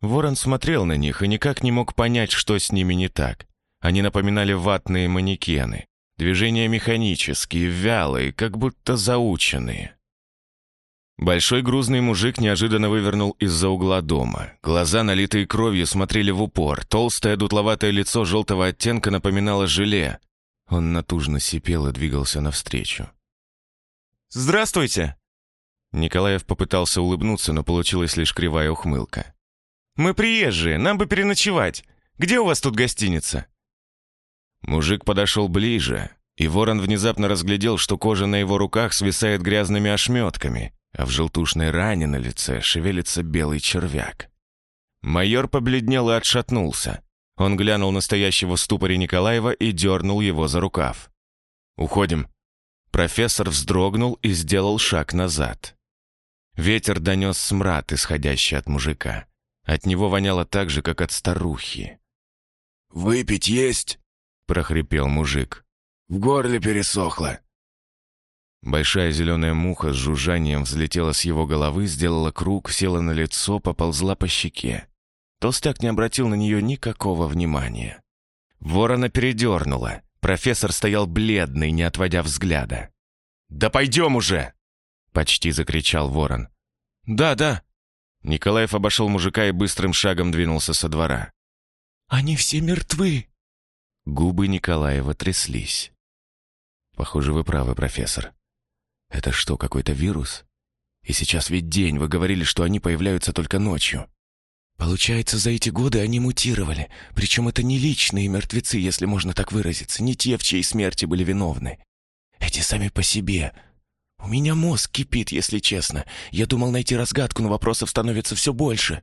Ворон смотрел на них и никак не мог понять, что с ними не так. Они напоминали ватные манекены. Движения механические, вялые, как будто заученные. Большой грузный мужик неожиданно вывернул из-за угла дома. Глаза, налитые кровью, смотрели в упор. Толстое дутловатое лицо желтого оттенка напоминало желе. Он натужно сипел и двигался навстречу. «Здравствуйте!» Николаев попытался улыбнуться, но получилась лишь кривая ухмылка. «Мы приезжие, нам бы переночевать. Где у вас тут гостиница?» Мужик подошел ближе, и ворон внезапно разглядел, что кожа на его руках свисает грязными ошметками, а в желтушной ране на лице шевелится белый червяк. Майор побледнел и отшатнулся. Он глянул на стоящего в ступоре Николаева и дернул его за рукав. «Уходим». Профессор вздрогнул и сделал шаг назад. Ветер донес смрад, исходящий от мужика. От него воняло так же, как от старухи. «Выпить есть?» — прохрипел мужик. «В горле пересохло». Большая зеленая муха с жужжанием взлетела с его головы, сделала круг, села на лицо, поползла по щеке. Толстяк не обратил на нее никакого внимания. Ворона передернула. Профессор стоял бледный, не отводя взгляда. «Да пойдем уже!» — почти закричал ворон. «Да, да!» Николаев обошел мужика и быстрым шагом двинулся со двора. «Они все мертвы!» Губы Николаева тряслись. «Похоже, вы правы, профессор. Это что, какой-то вирус? И сейчас ведь день, вы говорили, что они появляются только ночью». Получается, за эти годы они мутировали. Причем это не личные мертвецы, если можно так выразиться, не те, в чьей смерти были виновны. Эти сами по себе, «У меня мозг кипит, если честно. Я думал найти разгадку, но вопросов становится все больше».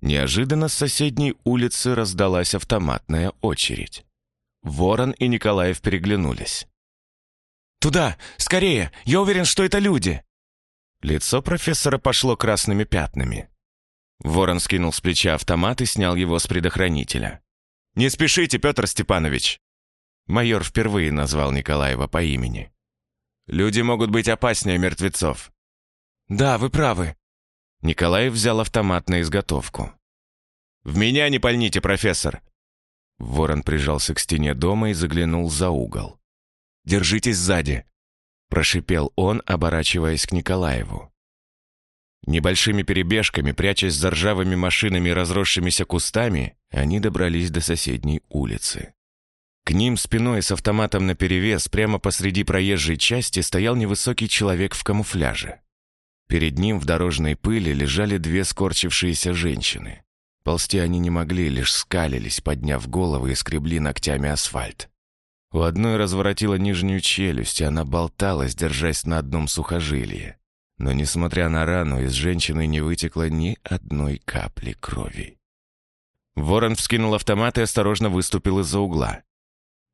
Неожиданно с соседней улицы раздалась автоматная очередь. Ворон и Николаев переглянулись. «Туда! Скорее! Я уверен, что это люди!» Лицо профессора пошло красными пятнами. Ворон скинул с плеча автомат и снял его с предохранителя. «Не спешите, Петр Степанович!» Майор впервые назвал Николаева по имени. Люди могут быть опаснее мертвецов». «Да, вы правы». Николаев взял автомат на изготовку. «В меня не пальните, профессор!» Ворон прижался к стене дома и заглянул за угол. «Держитесь сзади!» Прошипел он, оборачиваясь к Николаеву. Небольшими перебежками, прячась за ржавыми машинами и разросшимися кустами, они добрались до соседней улицы. К ним спиной с автоматом наперевес прямо посреди проезжей части стоял невысокий человек в камуфляже. Перед ним в дорожной пыли лежали две скорчившиеся женщины. Ползти они не могли, лишь скалились, подняв головы и скребли ногтями асфальт. У одной разворотила нижнюю челюсть, и она болталась, держась на одном сухожилии. Но, несмотря на рану, из женщины не вытекло ни одной капли крови. Ворон вскинул автомат и осторожно выступил из-за угла.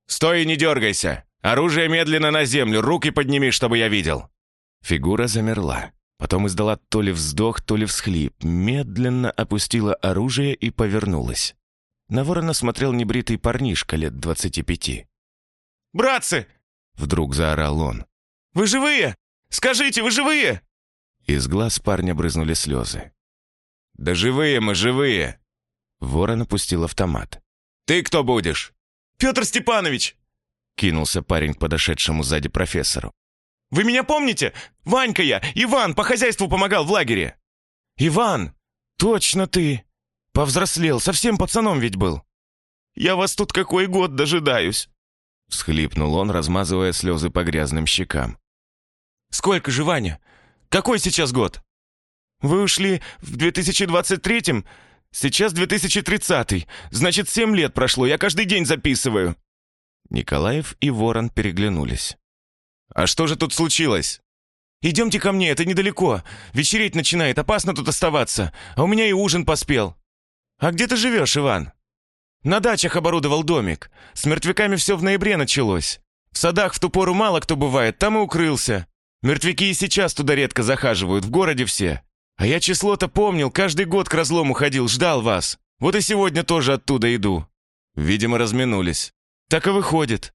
«Стой и не дергайся! Оружие медленно на землю, руки подними, чтобы я видел!» Фигура замерла. Потом издала то ли вздох, то ли всхлип, медленно опустила оружие и повернулась. На ворона смотрел небритый парнишка лет двадцати пяти. Братцы!» Вдруг заорал он. «Вы живые? Скажите, вы живые?» Из глаз парня брызнули слезы. «Да живые мы, живые!» Ворон опустил автомат. «Ты кто будешь?» «Петр Степанович!» Кинулся парень к подошедшему сзади профессору. «Вы меня помните? Ванька я! Иван по хозяйству помогал в лагере!» «Иван! Точно ты! Повзрослел, совсем пацаном ведь был! Я вас тут какой год дожидаюсь!» Всхлипнул он, размазывая слезы по грязным щекам. «Сколько же, Ваня? Какой сейчас год?» «Вы ушли в 2023-м, сейчас 2030-й. Значит, семь лет прошло, я каждый день записываю». Николаев и Ворон переглянулись. «А что же тут случилось?» «Идемте ко мне, это недалеко. Вечереть начинает, опасно тут оставаться. А у меня и ужин поспел». «А где ты живешь, Иван?» «На дачах оборудовал домик. С мертвяками все в ноябре началось. В садах в ту пору мало кто бывает, там и укрылся. Мертвяки и сейчас туда редко захаживают, в городе все. А я число-то помнил, каждый год к разлому ходил, ждал вас. Вот и сегодня тоже оттуда иду». Видимо, разминулись. «Так и выходит».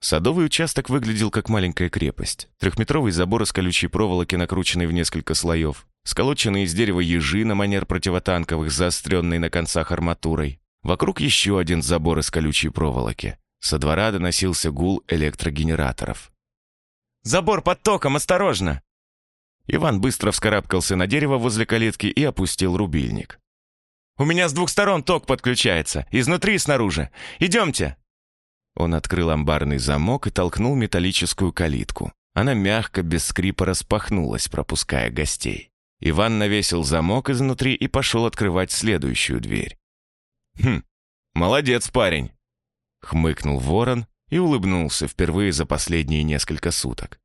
Садовый участок выглядел как маленькая крепость. Трехметровый забор из колючей проволоки, накрученный в несколько слоев. Сколоченные из дерева ежи на манер противотанковых, заостренный на концах арматурой. Вокруг еще один забор из колючей проволоки. Со двора доносился гул электрогенераторов. «Забор под током, осторожно!» Иван быстро вскарабкался на дерево возле калитки и опустил рубильник. «У меня с двух сторон ток подключается, изнутри и снаружи. Идемте!» Он открыл амбарный замок и толкнул металлическую калитку. Она мягко, без скрипа распахнулась, пропуская гостей. Иван навесил замок изнутри и пошел открывать следующую дверь. «Хм, молодец, парень!» Хмыкнул ворон и улыбнулся впервые за последние несколько суток.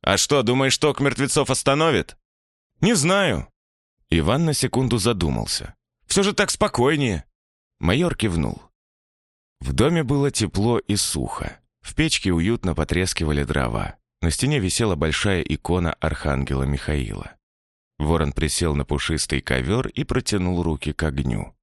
«А что, думаешь, ток мертвецов остановит?» «Не знаю». Иван на секунду задумался. «Все же так спокойнее». Майор кивнул. В доме было тепло и сухо. В печке уютно потрескивали дрова. На стене висела большая икона Архангела Михаила. Ворон присел на пушистый ковер и протянул руки к огню.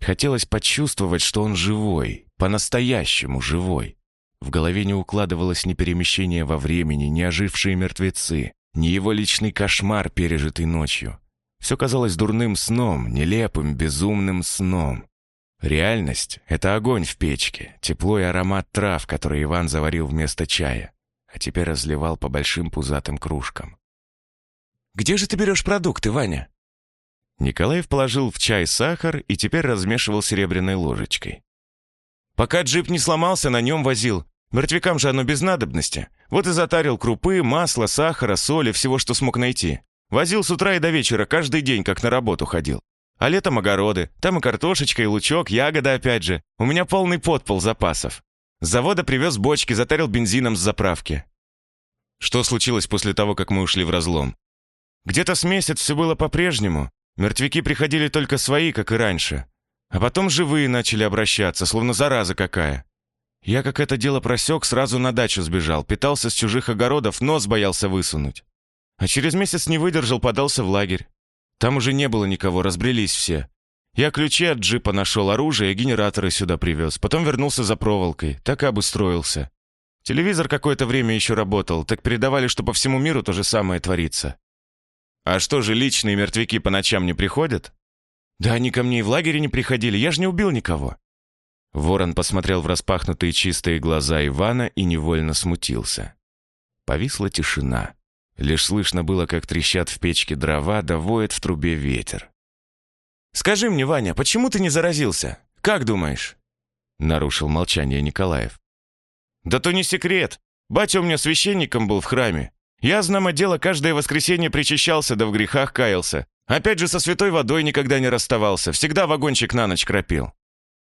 Хотелось почувствовать, что он живой, по-настоящему живой. В голове не укладывалось ни перемещение во времени, ни ожившие мертвецы, ни его личный кошмар, пережитый ночью. Все казалось дурным сном, нелепым, безумным сном. Реальность — это огонь в печке, тепло и аромат трав, которые Иван заварил вместо чая, а теперь разливал по большим пузатым кружкам. «Где же ты берешь продукты, Ваня?» Николаев положил в чай сахар и теперь размешивал серебряной ложечкой. «Пока джип не сломался, на нем возил. Мертвякам же оно без надобности. Вот и затарил крупы, масла, сахара, соли, всего, что смог найти. Возил с утра и до вечера, каждый день, как на работу ходил. А летом огороды. Там и картошечка, и лучок, ягода опять же. У меня полный подпол запасов. С завода привез бочки, затарил бензином с заправки. Что случилось после того, как мы ушли в разлом? Где-то с месяц все было по-прежнему. Мертвяки приходили только свои, как и раньше. А потом живые начали обращаться, словно зараза какая. Я, как это дело просек, сразу на дачу сбежал, питался с чужих огородов, нос боялся высунуть. А через месяц не выдержал, подался в лагерь. Там уже не было никого, разбрелись все. Я ключи от джипа нашел, оружие и генераторы сюда привез. Потом вернулся за проволокой, так и обустроился. Телевизор какое-то время еще работал, так передавали, что по всему миру то же самое творится. А что же, личные мертвяки по ночам не приходят? Да они ко мне и в лагере не приходили, я же не убил никого. Ворон посмотрел в распахнутые чистые глаза Ивана и невольно смутился. Повисла тишина. Лишь слышно было, как трещат в печке дрова, да воет в трубе ветер. «Скажи мне, Ваня, почему ты не заразился? Как думаешь?» Нарушил молчание Николаев. «Да то не секрет. Батя у меня священником был в храме. Я, знамо дело, каждое воскресенье причащался, да в грехах каялся. Опять же, со святой водой никогда не расставался, всегда вагончик на ночь кропил.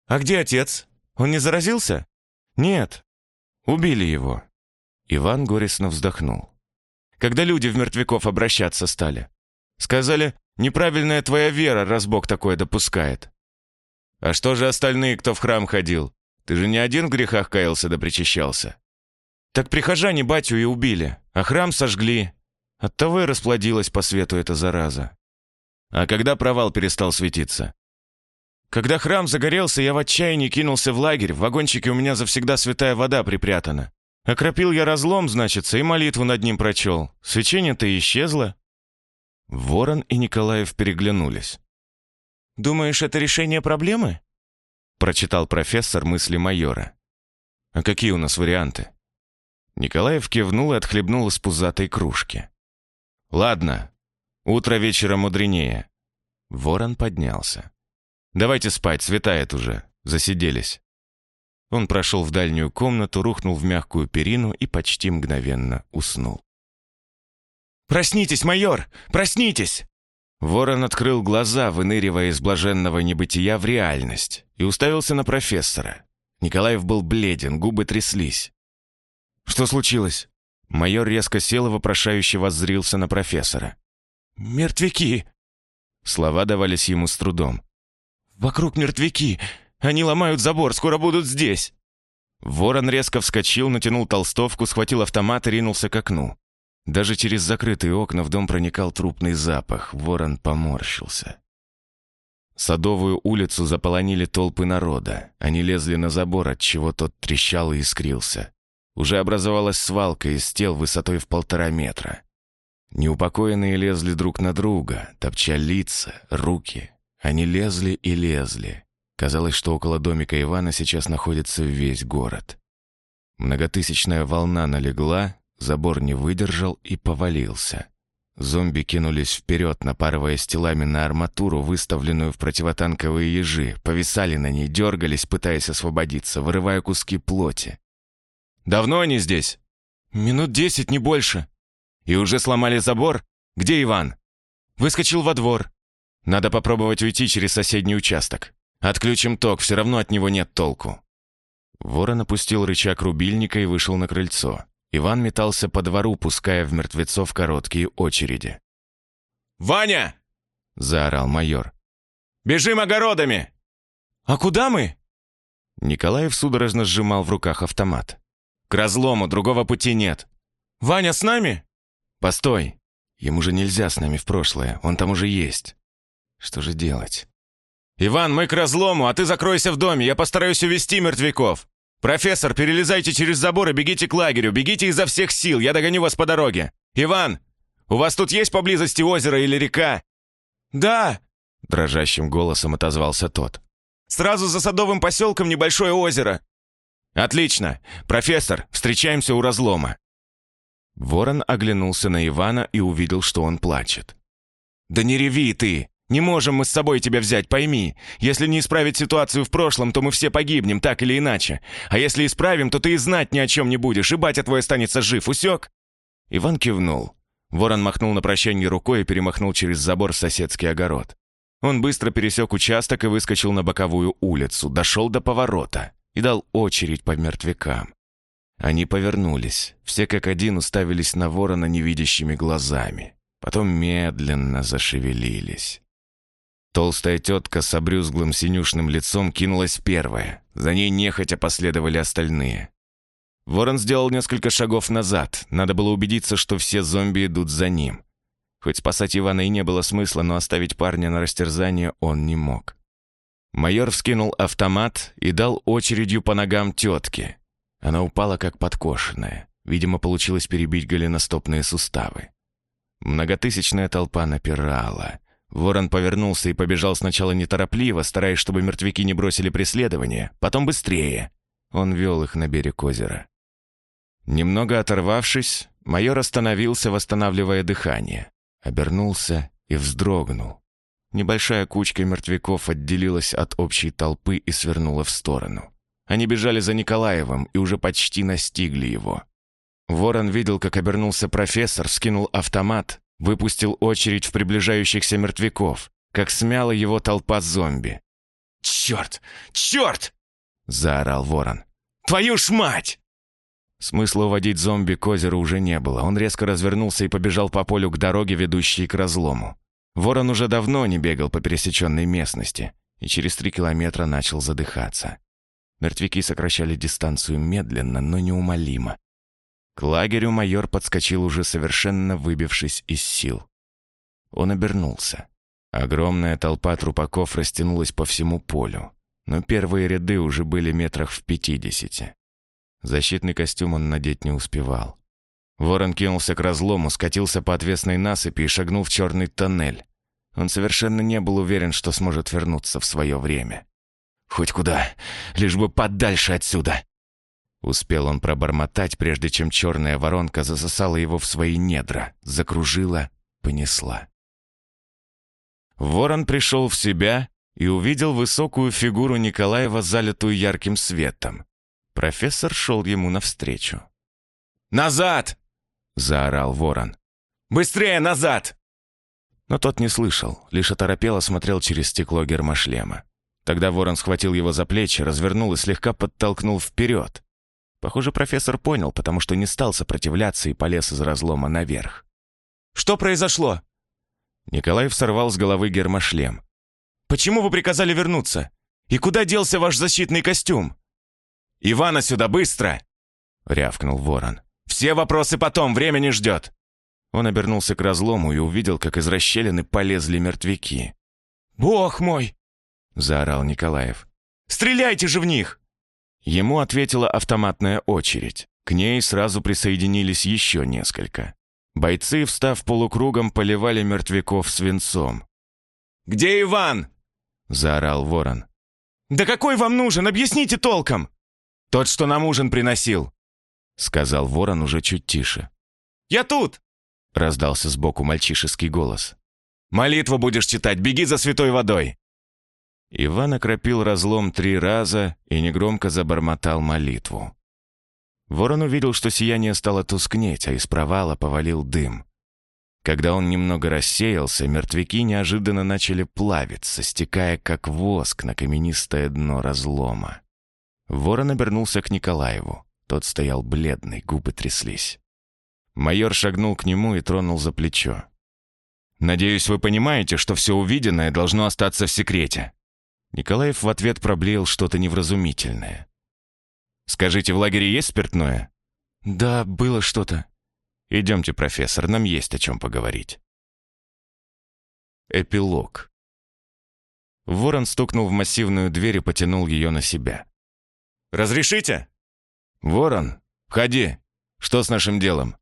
А где отец? Он не заразился? Нет. Убили его». Иван горестно вздохнул когда люди в мертвяков обращаться стали. Сказали, неправильная твоя вера, раз Бог такое допускает. А что же остальные, кто в храм ходил? Ты же не один в грехах каялся да причащался. Так прихожане батю и убили, а храм сожгли. Оттого и расплодилась по свету эта зараза. А когда провал перестал светиться? Когда храм загорелся, я в отчаянии кинулся в лагерь. В вагончике у меня завсегда святая вода припрятана. Окропил я разлом, значится, и молитву над ним прочел. Свечение-то исчезло. Ворон и Николаев переглянулись. «Думаешь, это решение проблемы?» Прочитал профессор мысли майора. «А какие у нас варианты?» Николаев кивнул и отхлебнул из пузатой кружки. «Ладно, утро вечера мудренее». Ворон поднялся. «Давайте спать, светает уже. Засиделись». Он прошел в дальнюю комнату, рухнул в мягкую перину и почти мгновенно уснул. «Проснитесь, майор! Проснитесь!» Ворон открыл глаза, выныривая из блаженного небытия в реальность, и уставился на профессора. Николаев был бледен, губы тряслись. «Что случилось?» Майор резко сел и вопрошающе воззрился на профессора. «Мертвяки!» Слова давались ему с трудом. «Вокруг мертвяки! Они ломают забор, скоро будут здесь!» Ворон резко вскочил, натянул толстовку, схватил автомат и ринулся к окну. Даже через закрытые окна в дом проникал трупный запах. Ворон поморщился. Садовую улицу заполонили толпы народа. Они лезли на забор, от чего тот трещал и искрился. Уже образовалась свалка из тел высотой в полтора метра. Неупокоенные лезли друг на друга, топча лица, руки. Они лезли и лезли. Казалось, что около домика Ивана сейчас находится весь город. Многотысячная волна налегла, забор не выдержал и повалился. Зомби кинулись вперед, напарываясь телами на арматуру, выставленную в противотанковые ежи, повисали на ней, дергались, пытаясь освободиться, вырывая куски плоти. «Давно они здесь?» «Минут десять, не больше». «И уже сломали забор? Где Иван?» «Выскочил во двор. Надо попробовать уйти через соседний участок. Отключим ток, все равно от него нет толку». Ворон опустил рычаг рубильника и вышел на крыльцо. Иван метался по двору, пуская в мертвецов короткие очереди. «Ваня!» — заорал майор. «Бежим огородами!» «А куда мы?» Николаев судорожно сжимал в руках автомат. «К разлому, другого пути нет». «Ваня с нами?» «Постой. Ему же нельзя с нами в прошлое, он там уже есть. Что же делать?» «Иван, мы к разлому, а ты закройся в доме, я постараюсь увести мертвяков. Профессор, перелезайте через забор и бегите к лагерю, бегите изо всех сил, я догоню вас по дороге. Иван, у вас тут есть поблизости озеро или река?» «Да!» — дрожащим голосом отозвался тот. «Сразу за садовым поселком небольшое озеро». «Отлично! Профессор, встречаемся у разлома». Ворон оглянулся на Ивана и увидел, что он плачет. «Да не реви ты! Не можем мы с собой тебя взять, пойми. Если не исправить ситуацию в прошлом, то мы все погибнем, так или иначе. А если исправим, то ты и знать ни о чем не будешь, и батя твой останется жив, усек?» Иван кивнул. Ворон махнул на прощание рукой и перемахнул через забор соседский огород. Он быстро пересек участок и выскочил на боковую улицу, дошел до поворота и дал очередь по мертвякам. Они повернулись, все как один уставились на ворона невидящими глазами. Потом медленно зашевелились. Толстая тетка с обрюзглым синюшным лицом кинулась первая. За ней нехотя последовали остальные. Ворон сделал несколько шагов назад. Надо было убедиться, что все зомби идут за ним. Хоть спасать Ивана и не было смысла, но оставить парня на растерзание он не мог. Майор вскинул автомат и дал очередью по ногам тетки. Она упала как подкошенная. Видимо, получилось перебить голеностопные суставы. Многотысячная толпа напирала. Ворон повернулся и побежал сначала неторопливо, стараясь, чтобы мертвяки не бросили преследование, потом быстрее. Он вел их на берег озера. Немного оторвавшись, майор остановился, восстанавливая дыхание. Обернулся и вздрогнул. Небольшая кучка мертвяков отделилась от общей толпы и свернула в сторону. Они бежали за Николаевым и уже почти настигли его. Ворон видел, как обернулся профессор, скинул автомат выпустил очередь в приближающихся мертвяков, как смяла его толпа зомби. «Черт! Черт!» — заорал ворон. «Твою ж мать!» Смысла уводить зомби к озеру уже не было. Он резко развернулся и побежал по полю к дороге, ведущей к разлому. Ворон уже давно не бегал по пересеченной местности и через три километра начал задыхаться. Мертвяки сокращали дистанцию медленно, но неумолимо. К лагерю майор подскочил уже совершенно выбившись из сил. Он обернулся. Огромная толпа трупаков растянулась по всему полю, но первые ряды уже были метрах в пятидесяти. Защитный костюм он надеть не успевал. Ворон кинулся к разлому, скатился по отвесной насыпи и шагнул в черный тоннель. Он совершенно не был уверен, что сможет вернуться в свое время. «Хоть куда, лишь бы подальше отсюда!» Успел он пробормотать, прежде чем черная воронка засосала его в свои недра, закружила, понесла. Ворон пришел в себя и увидел высокую фигуру Николаева, залитую ярким светом. Профессор шел ему навстречу. «Назад!» — заорал ворон. «Быстрее назад!» Но тот не слышал, лишь оторопело смотрел через стекло гермошлема. Тогда ворон схватил его за плечи, развернул и слегка подтолкнул вперед. Похоже, профессор понял, потому что не стал сопротивляться и полез из разлома наверх. «Что произошло?» Николаев сорвал с головы гермошлем. «Почему вы приказали вернуться? И куда делся ваш защитный костюм?» «Ивана сюда, быстро!» — рявкнул ворон. «Все вопросы потом, время не ждет!» Он обернулся к разлому и увидел, как из расщелины полезли мертвяки. «Бог мой!» — заорал Николаев. «Стреляйте же в них!» Ему ответила автоматная очередь. К ней сразу присоединились еще несколько. Бойцы, встав полукругом, поливали мертвяков свинцом. «Где Иван?» — заорал ворон. «Да какой вам нужен? Объясните толком!» «Тот, что нам ужин приносил», — сказал ворон уже чуть тише. «Я тут!» — раздался сбоку мальчишеский голос. «Молитву будешь читать, беги за святой водой!» Иван окропил разлом три раза и негромко забормотал молитву. Ворон увидел, что сияние стало тускнеть, а из провала повалил дым. Когда он немного рассеялся, мертвяки неожиданно начали плавиться, стекая как воск на каменистое дно разлома. Ворон обернулся к Николаеву. Тот стоял бледный, губы тряслись. Майор шагнул к нему и тронул за плечо. «Надеюсь, вы понимаете, что все увиденное должно остаться в секрете». Николаев в ответ проблеял что-то невразумительное. «Скажите, в лагере есть спиртное?» «Да, было что-то». «Идемте, профессор, нам есть о чем поговорить». Эпилог. Ворон стукнул в массивную дверь и потянул ее на себя. «Разрешите?» «Ворон, входи. Что с нашим делом?»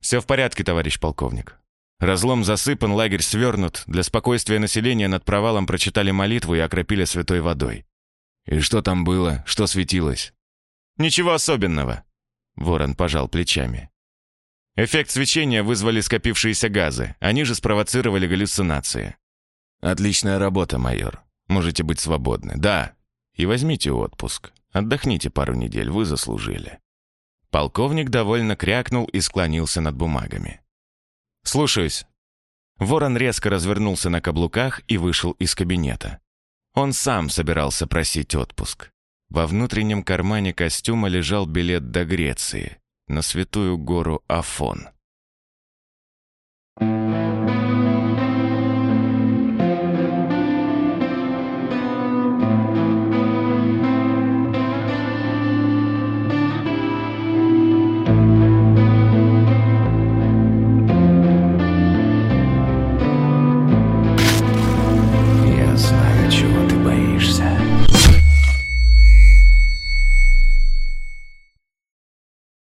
«Все в порядке, товарищ полковник. Разлом засыпан, лагерь свернут. Для спокойствия населения над провалом прочитали молитву и окропили святой водой. И что там было? Что светилось? Ничего особенного. Ворон пожал плечами. Эффект свечения вызвали скопившиеся газы. Они же спровоцировали галлюцинации. Отличная работа, майор. Можете быть свободны. Да. И возьмите отпуск. Отдохните пару недель, вы заслужили. Полковник довольно крякнул и склонился над бумагами. «Слушаюсь». Ворон резко развернулся на каблуках и вышел из кабинета. Он сам собирался просить отпуск. Во внутреннем кармане костюма лежал билет до Греции, на святую гору Афон. Thank you.